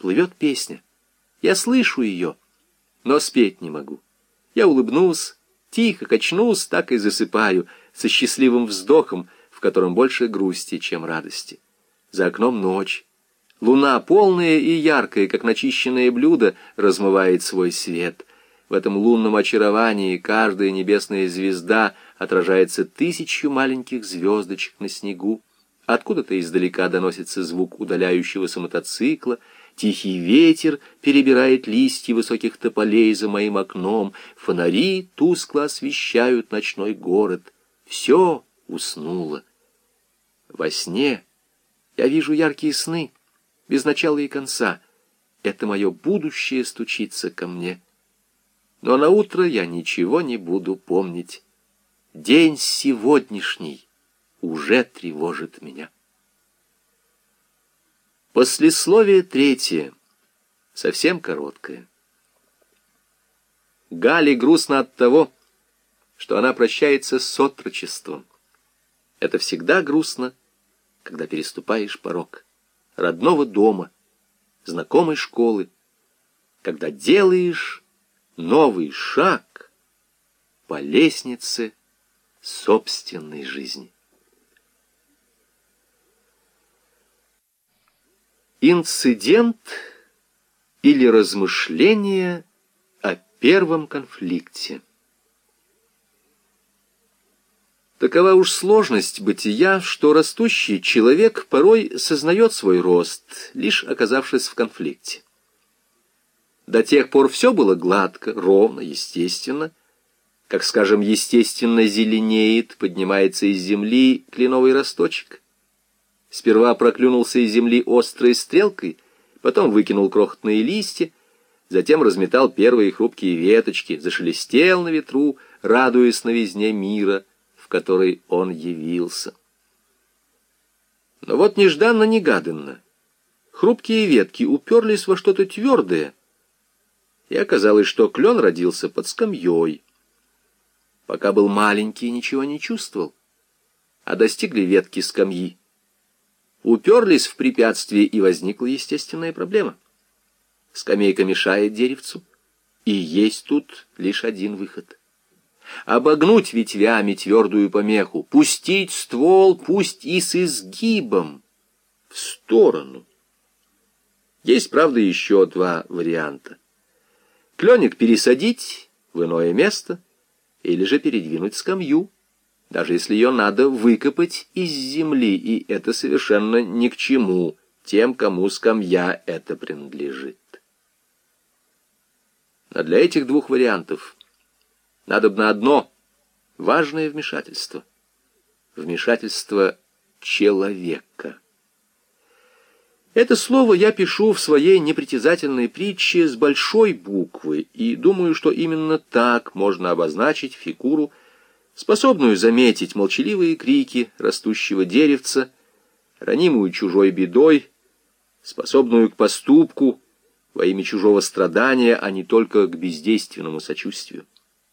плывет песня. Я слышу ее, но спеть не могу. Я улыбнусь, тихо качнусь, так и засыпаю, со счастливым вздохом, в котором больше грусти, чем радости. За окном ночь. Луна, полная и яркая, как начищенное блюдо, размывает свой свет. В этом лунном очаровании каждая небесная звезда отражается тысячью маленьких звездочек на снегу. Откуда-то издалека доносится звук удаляющегося мотоцикла, тихий ветер перебирает листья высоких тополей за моим окном, фонари тускло освещают ночной город. Все уснуло. Во сне я вижу яркие сны, без начала и конца. Это мое будущее стучится ко мне. Но на утро я ничего не буду помнить. День сегодняшний уже тревожит меня. Послесловие третье, совсем короткое. Гали грустно от того, что она прощается с отрочеством. Это всегда грустно, когда переступаешь порог родного дома, знакомой школы, когда делаешь новый шаг по лестнице собственной жизни. Инцидент или размышление о первом конфликте. Такова уж сложность бытия, что растущий человек порой сознает свой рост, лишь оказавшись в конфликте. До тех пор все было гладко, ровно, естественно, как, скажем, естественно зеленеет, поднимается из земли кленовый росточек. Сперва проклюнулся из земли острой стрелкой, потом выкинул крохотные листья, затем разметал первые хрупкие веточки, зашелестел на ветру, радуясь новизне мира, в который он явился. Но вот нежданно-негаданно хрупкие ветки уперлись во что-то твердое, и оказалось, что клен родился под скамьей. Пока был маленький, ничего не чувствовал, а достигли ветки скамьи, уперлись в препятствие, и возникла естественная проблема. Скамейка мешает деревцу, и есть тут лишь один выход. Обогнуть ветвями твердую помеху, пустить ствол, пусть и с изгибом, в сторону. Есть, правда, еще два варианта. Кленик пересадить в иное место или же передвинуть скамью даже если ее надо выкопать из земли, и это совершенно ни к чему тем, кому скамья это принадлежит. Но для этих двух вариантов надо на одно важное вмешательство. Вмешательство человека. Это слово я пишу в своей непритязательной притче с большой буквы, и думаю, что именно так можно обозначить фигуру способную заметить молчаливые крики растущего деревца, ранимую чужой бедой, способную к поступку во имя чужого страдания, а не только к бездейственному сочувствию.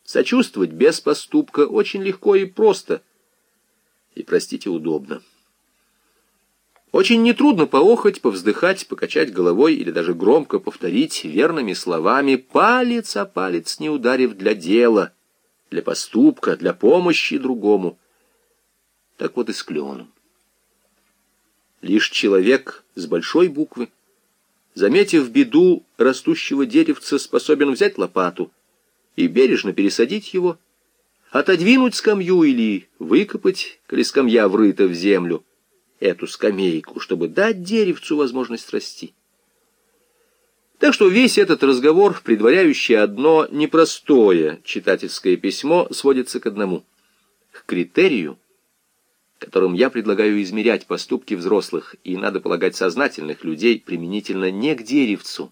Сочувствовать без поступка очень легко и просто, и, простите, удобно. Очень нетрудно поохать, повздыхать, покачать головой или даже громко повторить верными словами, палец о палец не ударив для дела — для поступка, для помощи другому. Так вот и с кленом. Лишь человек с большой буквы, заметив беду растущего деревца, способен взять лопату и бережно пересадить его, отодвинуть скамью или выкопать, коли скамья врыта в землю, эту скамейку, чтобы дать деревцу возможность расти. Так что весь этот разговор, предваряющий одно непростое читательское письмо, сводится к одному. К критерию, которым я предлагаю измерять поступки взрослых и, надо полагать, сознательных людей применительно не к деревцу,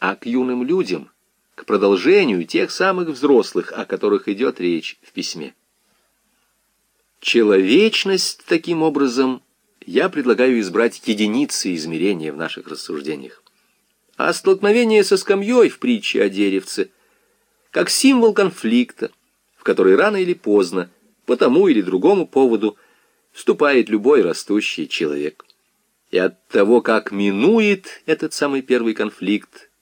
а к юным людям, к продолжению тех самых взрослых, о которых идет речь в письме. Человечность, таким образом, я предлагаю избрать единицы измерения в наших рассуждениях а столкновение со скамьей в притче о деревце как символ конфликта, в который рано или поздно, по тому или другому поводу, вступает любой растущий человек. И от того, как минует этот самый первый конфликт,